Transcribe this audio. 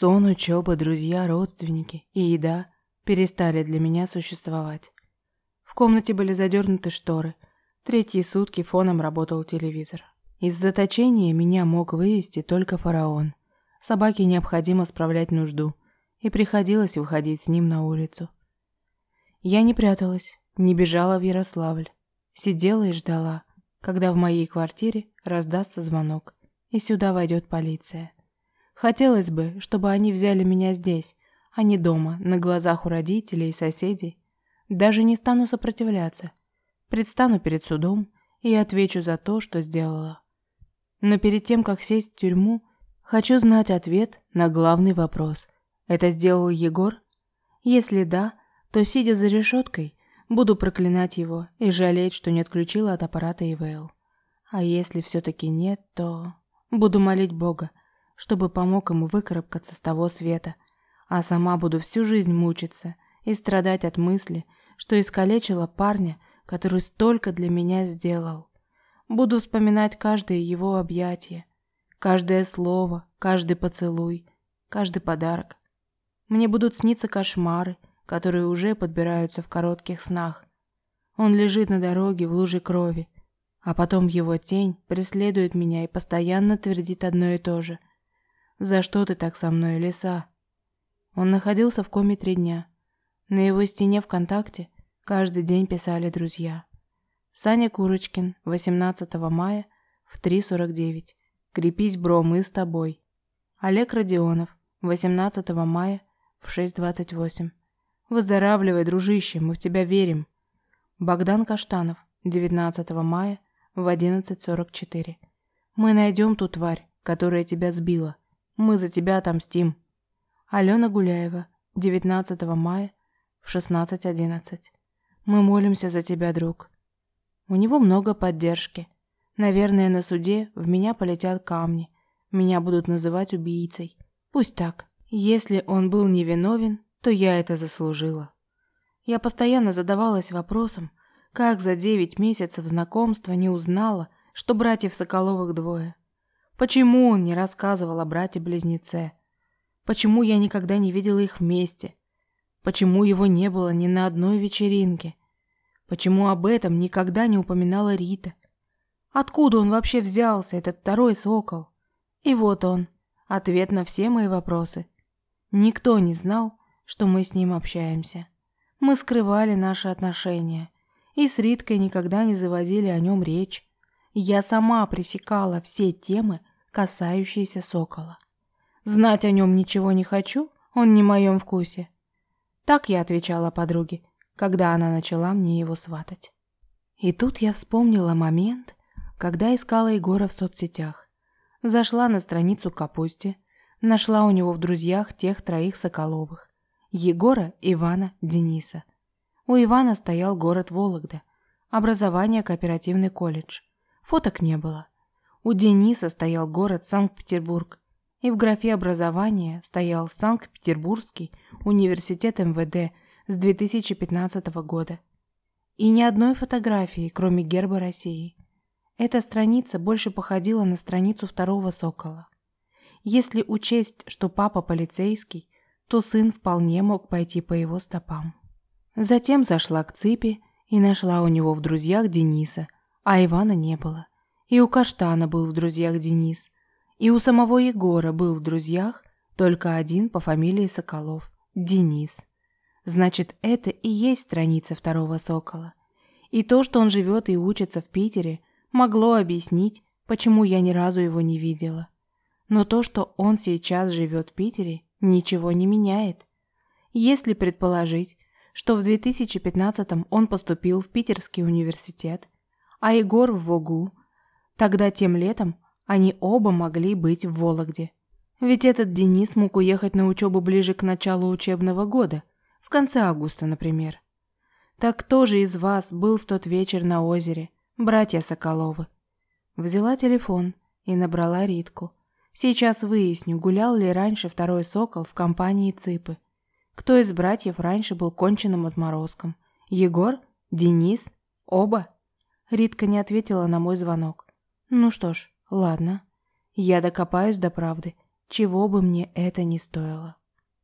Сон, учеба, друзья, родственники и еда перестали для меня существовать. В комнате были задернуты шторы. Третьи сутки фоном работал телевизор. Из заточения меня мог вывести только фараон. Собаке необходимо справлять нужду, и приходилось выходить с ним на улицу. Я не пряталась, не бежала в Ярославль. Сидела и ждала, когда в моей квартире раздастся звонок, и сюда войдет полиция. Хотелось бы, чтобы они взяли меня здесь, а не дома, на глазах у родителей и соседей. Даже не стану сопротивляться. Предстану перед судом и отвечу за то, что сделала. Но перед тем, как сесть в тюрьму, хочу знать ответ на главный вопрос. Это сделал Егор? Если да, то, сидя за решеткой, буду проклинать его и жалеть, что не отключила от аппарата ИВЛ. А если все-таки нет, то буду молить Бога, чтобы помог ему выкарабкаться с того света, а сама буду всю жизнь мучиться и страдать от мысли, что искалечила парня, который столько для меня сделал. Буду вспоминать каждое его объятие, каждое слово, каждый поцелуй, каждый подарок. Мне будут сниться кошмары, которые уже подбираются в коротких снах. Он лежит на дороге в луже крови, а потом его тень преследует меня и постоянно твердит одно и то же. «За что ты так со мной, лиса?» Он находился в коме три дня. На его стене ВКонтакте каждый день писали друзья. Саня Курочкин, 18 мая в 3.49. Крепись, бро, мы с тобой. Олег Родионов, 18 мая в 6.28. Выздоравливай, дружище, мы в тебя верим. Богдан Каштанов, 19 мая в 11.44. Мы найдем ту тварь, которая тебя сбила. Мы за тебя отомстим. Алена Гуляева, 19 мая в 16.11. Мы молимся за тебя, друг. У него много поддержки. Наверное, на суде в меня полетят камни. Меня будут называть убийцей. Пусть так. Если он был невиновен, то я это заслужила. Я постоянно задавалась вопросом, как за девять месяцев знакомства не узнала, что братьев Соколовых двое. Почему он не рассказывал о брате-близнеце? Почему я никогда не видела их вместе? Почему его не было ни на одной вечеринке? Почему об этом никогда не упоминала Рита? Откуда он вообще взялся, этот второй сокол? И вот он, ответ на все мои вопросы. Никто не знал, что мы с ним общаемся. Мы скрывали наши отношения, и с Риткой никогда не заводили о нем речь. Я сама пресекала все темы, касающиеся Сокола. Знать о нем ничего не хочу, он не в моем вкусе. Так я отвечала подруге, когда она начала мне его сватать. И тут я вспомнила момент, когда искала Егора в соцсетях. Зашла на страницу Капусти, нашла у него в друзьях тех троих Соколовых. Егора, Ивана, Дениса. У Ивана стоял город Вологда, образование кооперативный колледж. Фоток не было. У Дениса стоял город Санкт-Петербург, и в графе образования стоял Санкт-Петербургский университет МВД с 2015 года. И ни одной фотографии, кроме герба России. Эта страница больше походила на страницу второго сокола. Если учесть, что папа полицейский, то сын вполне мог пойти по его стопам. Затем зашла к Ципе и нашла у него в друзьях Дениса, а Ивана не было. И у Каштана был в друзьях Денис, и у самого Егора был в друзьях только один по фамилии Соколов – Денис. Значит, это и есть страница второго Сокола. И то, что он живет и учится в Питере, могло объяснить, почему я ни разу его не видела. Но то, что он сейчас живет в Питере, ничего не меняет. Если предположить, что в 2015 он поступил в Питерский университет, а Егор в ВОГУ, тогда тем летом они оба могли быть в Вологде. Ведь этот Денис мог уехать на учебу ближе к началу учебного года, в конце августа, например. Так кто же из вас был в тот вечер на озере, братья Соколовы? Взяла телефон и набрала Ритку. Сейчас выясню, гулял ли раньше второй сокол в компании Цыпы. Кто из братьев раньше был конченным отморозком? Егор? Денис? Оба? Ритка не ответила на мой звонок. Ну что ж, ладно. Я докопаюсь до правды чего бы мне это ни стоило.